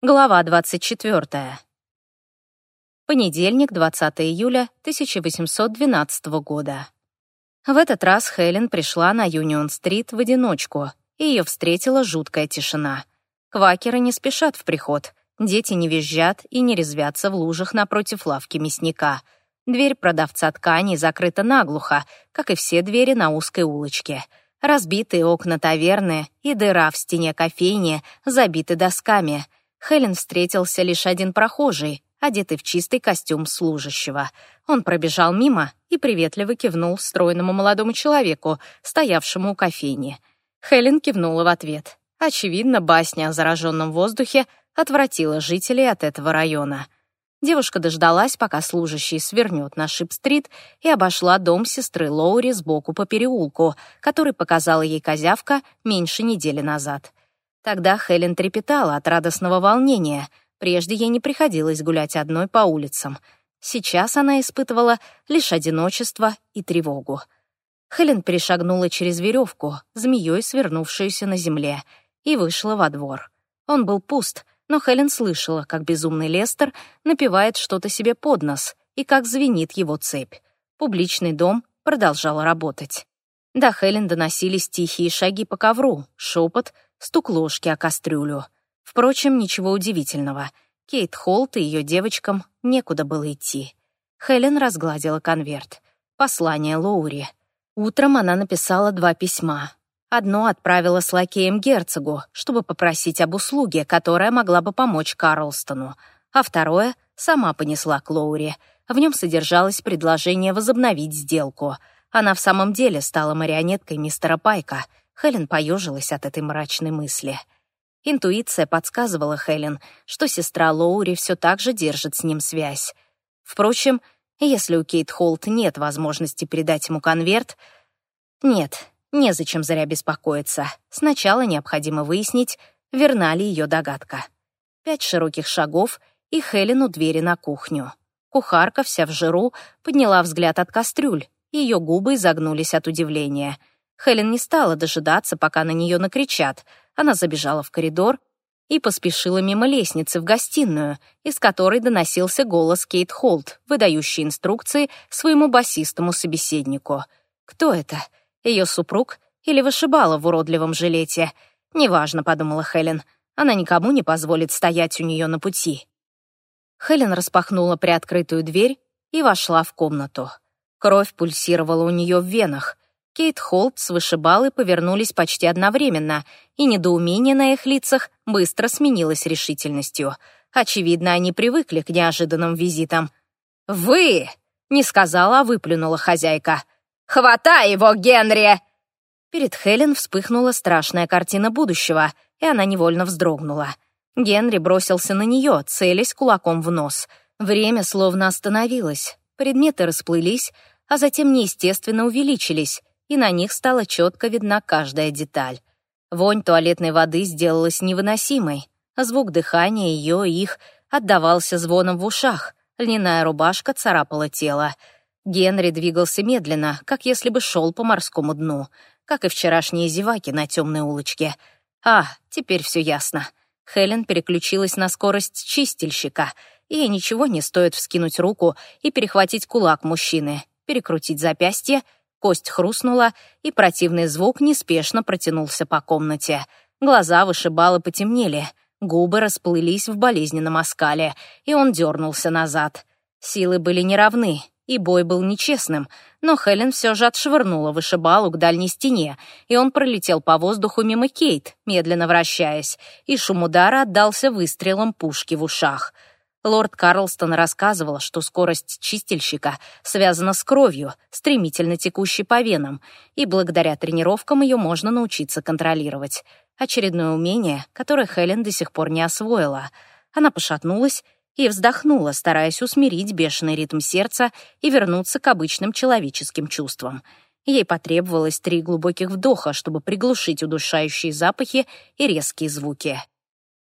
Глава 24. Понедельник, 20 июля 1812 года. В этот раз Хелен пришла на Юнион-стрит в одиночку, и ее встретила жуткая тишина. Квакеры не спешат в приход, дети не визжат и не резвятся в лужах напротив лавки мясника. Дверь продавца тканей закрыта наглухо, как и все двери на узкой улочке — Разбитые окна таверны и дыра в стене кофейни забиты досками. Хелен встретился лишь один прохожий, одетый в чистый костюм служащего. Он пробежал мимо и приветливо кивнул стройному молодому человеку, стоявшему у кофейни. Хелен кивнула в ответ. Очевидно, басня о зараженном воздухе отвратила жителей от этого района. Девушка дождалась, пока служащий свернет на Шип-стрит и обошла дом сестры Лоури сбоку по переулку, который показала ей козявка меньше недели назад. Тогда Хелен трепетала от радостного волнения. Прежде ей не приходилось гулять одной по улицам. Сейчас она испытывала лишь одиночество и тревогу. Хелен перешагнула через веревку, змеей свернувшуюся на земле, и вышла во двор. Он был пуст — но Хелен слышала, как безумный Лестер напевает что-то себе под нос и как звенит его цепь. Публичный дом продолжал работать. До Хелен доносились тихие шаги по ковру, шепот, стук ложки о кастрюлю. Впрочем, ничего удивительного. Кейт Холт и ее девочкам некуда было идти. Хелен разгладила конверт. Послание Лоури. Утром она написала два письма. Одно отправила с лакеем герцогу, чтобы попросить об услуге, которая могла бы помочь Карлстону, а второе сама понесла к Лоури. В нем содержалось предложение возобновить сделку. Она в самом деле стала марионеткой мистера Пайка. Хелен поежилась от этой мрачной мысли. Интуиция подсказывала Хелен, что сестра Лоури все так же держит с ним связь. Впрочем, если у Кейт Холт нет возможности передать ему конверт... Нет, Незачем зря беспокоиться. Сначала необходимо выяснить, верна ли ее догадка. Пять широких шагов, и Хелен у двери на кухню. Кухарка, вся в жиру, подняла взгляд от кастрюль, ее губы изогнулись от удивления. Хелен не стала дожидаться, пока на нее накричат. Она забежала в коридор и поспешила мимо лестницы в гостиную, из которой доносился голос Кейт Холт, выдающий инструкции своему басистому собеседнику. «Кто это?» Ее супруг или вышибала в уродливом жилете. Неважно, подумала Хелен. Она никому не позволит стоять у нее на пути. Хелен распахнула приоткрытую дверь и вошла в комнату. Кровь пульсировала у нее в венах. Кейт Холт с вышибалой повернулись почти одновременно, и недоумение на их лицах быстро сменилось решительностью. Очевидно, они привыкли к неожиданным визитам. «Вы!» — не сказала, а выплюнула хозяйка — «Хватай его, Генри!» Перед Хелен вспыхнула страшная картина будущего, и она невольно вздрогнула. Генри бросился на нее, целясь кулаком в нос. Время словно остановилось. Предметы расплылись, а затем неестественно увеличились, и на них стала четко видна каждая деталь. Вонь туалетной воды сделалась невыносимой. Звук дыхания ее и их отдавался звоном в ушах. Льняная рубашка царапала тело. Генри двигался медленно, как если бы шел по морскому дну, как и вчерашние зеваки на темной улочке. А, теперь все ясно. Хелен переключилась на скорость чистильщика, ей ничего не стоит вскинуть руку и перехватить кулак мужчины, перекрутить запястье, кость хрустнула, и противный звук неспешно протянулся по комнате. Глаза вышибалы потемнели, губы расплылись в болезненном оскале, и он дернулся назад. Силы были неравны, и бой был нечестным, но Хелен все же отшвырнула вышибалу к дальней стене, и он пролетел по воздуху мимо Кейт, медленно вращаясь, и шум удара отдался выстрелом пушки в ушах. Лорд Карлстон рассказывал, что скорость чистильщика связана с кровью, стремительно текущей по венам, и благодаря тренировкам ее можно научиться контролировать. Очередное умение, которое Хелен до сих пор не освоила. Она пошатнулась и вздохнула, стараясь усмирить бешеный ритм сердца и вернуться к обычным человеческим чувствам. Ей потребовалось три глубоких вдоха, чтобы приглушить удушающие запахи и резкие звуки.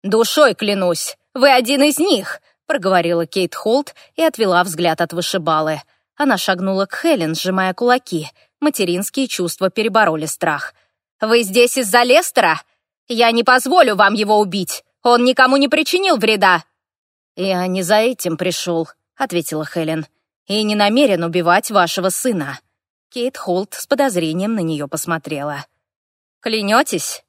«Душой клянусь, вы один из них!» — проговорила Кейт Холт и отвела взгляд от вышибалы. Она шагнула к Хелен, сжимая кулаки. Материнские чувства перебороли страх. «Вы здесь из-за Лестера? Я не позволю вам его убить! Он никому не причинил вреда!» «Я не за этим пришел», — ответила Хелен. «И не намерен убивать вашего сына». Кейт Холт с подозрением на нее посмотрела. «Клянетесь?»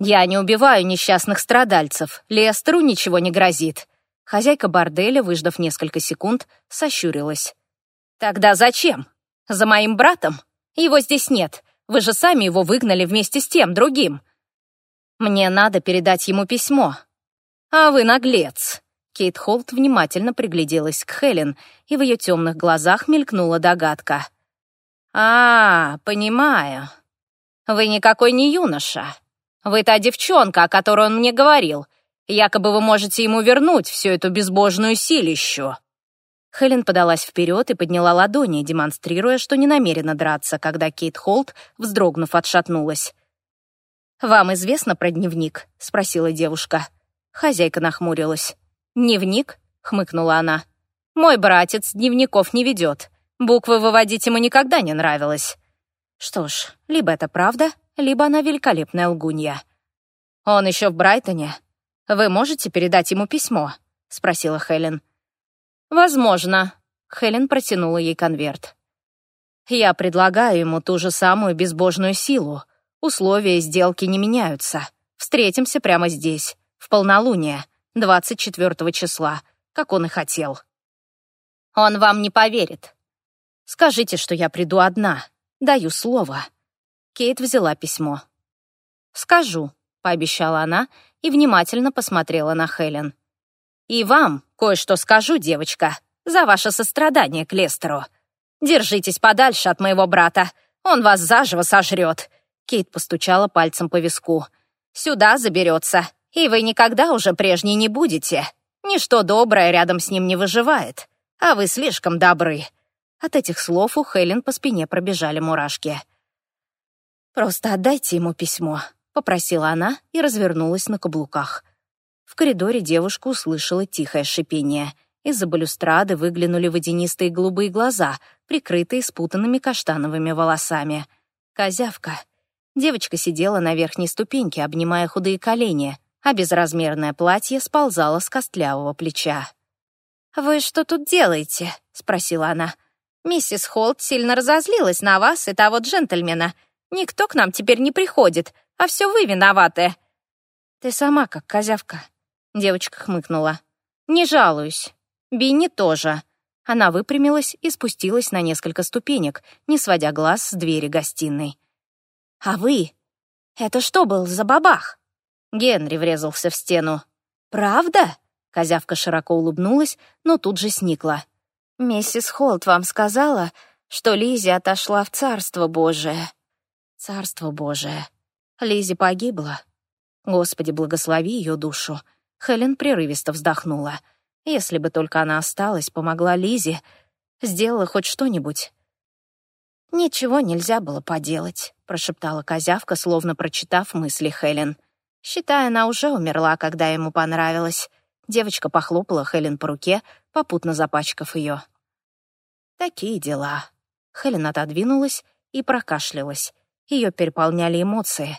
«Я не убиваю несчастных страдальцев. Лестеру ничего не грозит». Хозяйка борделя, выждав несколько секунд, сощурилась. «Тогда зачем? За моим братом? Его здесь нет. Вы же сами его выгнали вместе с тем, другим. Мне надо передать ему письмо. А вы наглец». Кейт Холт внимательно пригляделась к Хелен, и в ее темных глазах мелькнула догадка. «А, понимаю. Вы никакой не юноша. Вы та девчонка, о которой он мне говорил. Якобы вы можете ему вернуть всю эту безбожную силищу». Хелен подалась вперед и подняла ладони, демонстрируя, что не намерена драться, когда Кейт Холт, вздрогнув, отшатнулась. «Вам известно про дневник?» — спросила девушка. Хозяйка нахмурилась. «Дневник?» — хмыкнула она. «Мой братец дневников не ведет. Буквы выводить ему никогда не нравилось». Что ж, либо это правда, либо она великолепная лгунья. «Он еще в Брайтоне. Вы можете передать ему письмо?» — спросила Хелен. «Возможно». Хелен протянула ей конверт. «Я предлагаю ему ту же самую безбожную силу. Условия сделки не меняются. Встретимся прямо здесь, в полнолуние, 24 числа, как он и хотел». «Он вам не поверит. Скажите, что я приду одна. Даю слово». Кейт взяла письмо. «Скажу», — пообещала она и внимательно посмотрела на Хелен. «И вам кое-что скажу, девочка, за ваше сострадание к Лестеру. Держитесь подальше от моего брата, он вас заживо сожрет». Кейт постучала пальцем по виску. «Сюда заберется, и вы никогда уже прежней не будете. Ничто доброе рядом с ним не выживает, а вы слишком добры». От этих слов у Хелен по спине пробежали мурашки. «Просто отдайте ему письмо», — попросила она и развернулась на каблуках. В коридоре девушка услышала тихое шипение. Из-за балюстрады выглянули водянистые голубые глаза, прикрытые спутанными каштановыми волосами. Козявка. Девочка сидела на верхней ступеньке, обнимая худые колени, а безразмерное платье сползало с костлявого плеча. «Вы что тут делаете?» — спросила она. «Миссис Холт сильно разозлилась на вас и того джентльмена. Никто к нам теперь не приходит, а все вы виноваты». «Ты сама как козявка», Девочка хмыкнула. «Не жалуюсь. Бинни тоже». Она выпрямилась и спустилась на несколько ступенек, не сводя глаз с двери гостиной. «А вы? Это что был за бабах?» Генри врезался в стену. «Правда?» Козявка широко улыбнулась, но тут же сникла. «Миссис Холт вам сказала, что Лизи отошла в Царство Божие». «Царство Божие». Лизи погибла. Господи, благослови ее душу. Хелен прерывисто вздохнула. Если бы только она осталась, помогла Лизе, сделала хоть что-нибудь. «Ничего нельзя было поделать», — прошептала козявка, словно прочитав мысли Хелен. Считай, она уже умерла, когда ему понравилось. Девочка похлопала Хелен по руке, попутно запачкав ее. «Такие дела». Хелен отодвинулась и прокашлялась. Ее переполняли эмоции.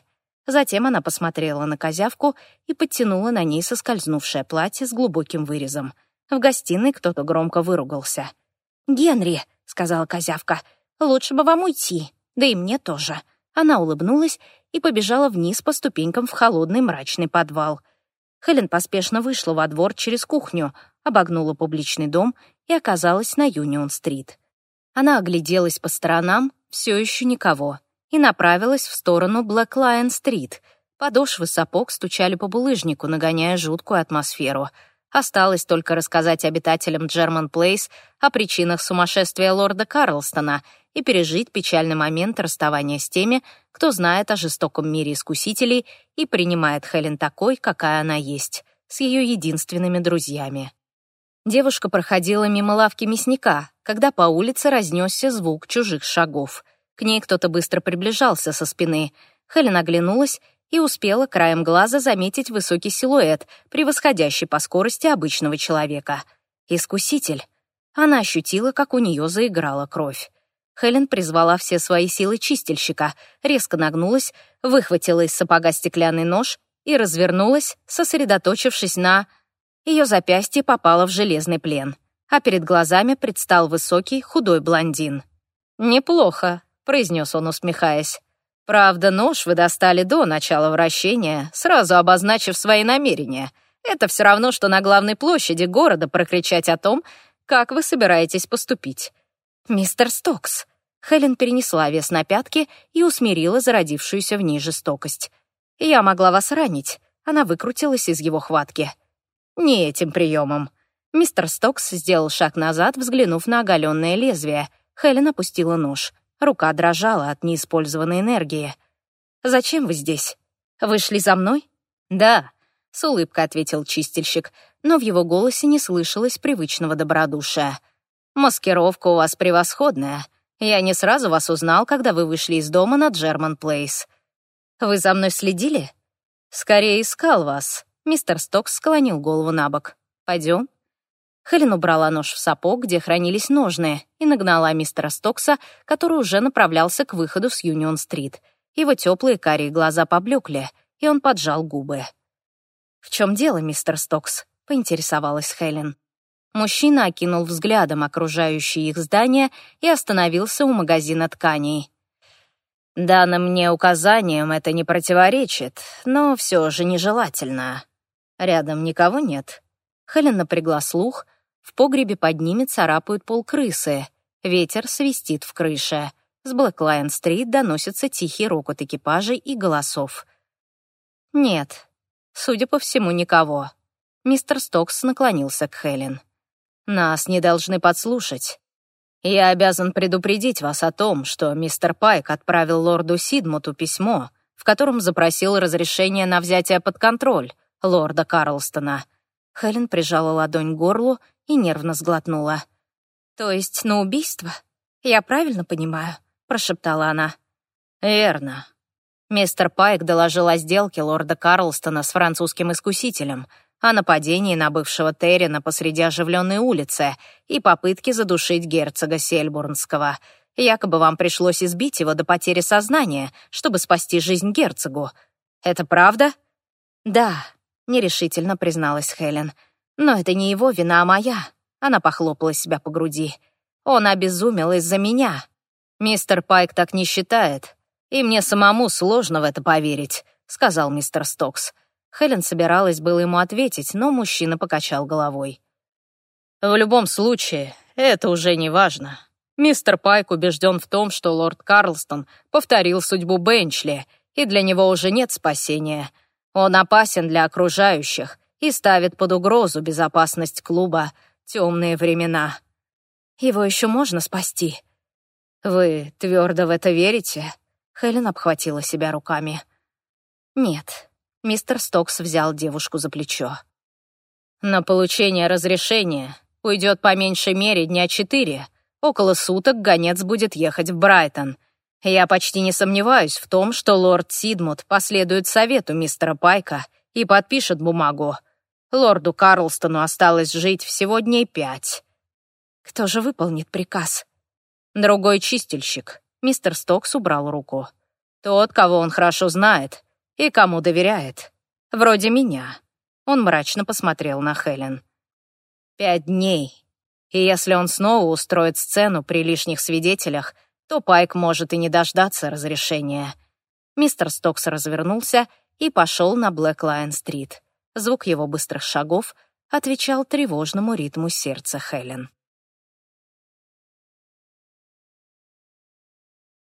Затем она посмотрела на козявку и подтянула на ней соскользнувшее платье с глубоким вырезом. В гостиной кто-то громко выругался. «Генри», — сказала козявка, — «лучше бы вам уйти, да и мне тоже». Она улыбнулась и побежала вниз по ступенькам в холодный мрачный подвал. Хелен поспешно вышла во двор через кухню, обогнула публичный дом и оказалась на Юнион-стрит. Она огляделась по сторонам, все еще никого и направилась в сторону Блэк Лайон-стрит. Подошвы сапог стучали по булыжнику, нагоняя жуткую атмосферу. Осталось только рассказать обитателям Джерман Плейс о причинах сумасшествия лорда Карлстона и пережить печальный момент расставания с теми, кто знает о жестоком мире искусителей и принимает Хелен такой, какая она есть, с ее единственными друзьями. Девушка проходила мимо лавки мясника, когда по улице разнесся звук чужих шагов — к ней кто-то быстро приближался со спины. Хелен оглянулась и успела краем глаза заметить высокий силуэт, превосходящий по скорости обычного человека. Искуситель. Она ощутила, как у нее заиграла кровь. Хелен призвала все свои силы чистильщика, резко нагнулась, выхватила из сапога стеклянный нож и развернулась, сосредоточившись на... Ее запястье попало в железный плен, а перед глазами предстал высокий, худой блондин. «Неплохо», — произнес он, усмехаясь. «Правда, нож вы достали до начала вращения, сразу обозначив свои намерения. Это все равно, что на главной площади города прокричать о том, как вы собираетесь поступить. «Мистер Стокс». Хелен перенесла вес на пятки и усмирила зародившуюся в ней жестокость. «Я могла вас ранить». Она выкрутилась из его хватки. «Не этим приемом». Мистер Стокс сделал шаг назад, взглянув на оголенное лезвие. Хелен опустила нож. Рука дрожала от неиспользованной энергии. «Зачем вы здесь? Вышли за мной?» «Да», — с улыбкой ответил чистильщик, но в его голосе не слышалось привычного добродушия. Маскировка у вас превосходная. Я не сразу вас узнал, когда вы вышли из дома на Джерман Плейс. Вы за мной следили? Скорее искал вас. Мистер Стокс склонил голову на бок. Пойдем. Хелен убрала нож в сапог, где хранились ножные, и нагнала мистера Стокса, который уже направлялся к выходу с Юнион-стрит. Его теплые карие глаза поблекли, и он поджал губы. «В чем дело, мистер Стокс?» — поинтересовалась Хелен. Мужчина окинул взглядом окружающие их здания и остановился у магазина тканей. «Данным мне указанием это не противоречит, но все же нежелательно. Рядом никого нет». Хелен напрягла слух. В погребе под ними царапают пол крысы. Ветер свистит в крыше. С Блэклайн-стрит доносится тихий рокот экипажей и голосов. «Нет, судя по всему, никого». Мистер Стокс наклонился к Хелен. Нас не должны подслушать. Я обязан предупредить вас о том, что мистер Пайк отправил лорду Сидмуту письмо, в котором запросил разрешение на взятие под контроль лорда Карлстона. Хелен прижала ладонь к горлу и нервно сглотнула. «То есть на убийство? Я правильно понимаю?» — прошептала она. «Верно. Мистер Пайк доложил о сделке лорда Карлстона с французским искусителем — о нападении на бывшего Террина посреди оживленной улицы и попытке задушить герцога Сельбурнского. Якобы вам пришлось избить его до потери сознания, чтобы спасти жизнь герцогу. Это правда? Да, нерешительно призналась Хелен. Но это не его вина, а моя. Она похлопала себя по груди. Он обезумел из-за меня. Мистер Пайк так не считает. И мне самому сложно в это поверить, сказал мистер Стокс. Хелен собиралась было ему ответить, но мужчина покачал головой. «В любом случае, это уже не важно. Мистер Пайк убежден в том, что лорд Карлстон повторил судьбу Бенчли, и для него уже нет спасения. Он опасен для окружающих и ставит под угрозу безопасность клуба темные времена. Его еще можно спасти. Вы твердо в это верите? Хелен обхватила себя руками. Нет, Мистер Стокс взял девушку за плечо. «На получение разрешения уйдет по меньшей мере дня четыре. Около суток гонец будет ехать в Брайтон. Я почти не сомневаюсь в том, что лорд Сидмут последует совету мистера Пайка и подпишет бумагу. Лорду Карлстону осталось жить всего дней пять. Кто же выполнит приказ? Другой чистильщик. Мистер Стокс убрал руку. Тот, кого он хорошо знает, и кому доверяет. Вроде меня. Он мрачно посмотрел на Хелен. Пять дней. И если он снова устроит сцену при лишних свидетелях, то Пайк может и не дождаться разрешения. Мистер Стокс развернулся и пошел на Блэк-Лайн-стрит. Звук его быстрых шагов отвечал тревожному ритму сердца Хелен.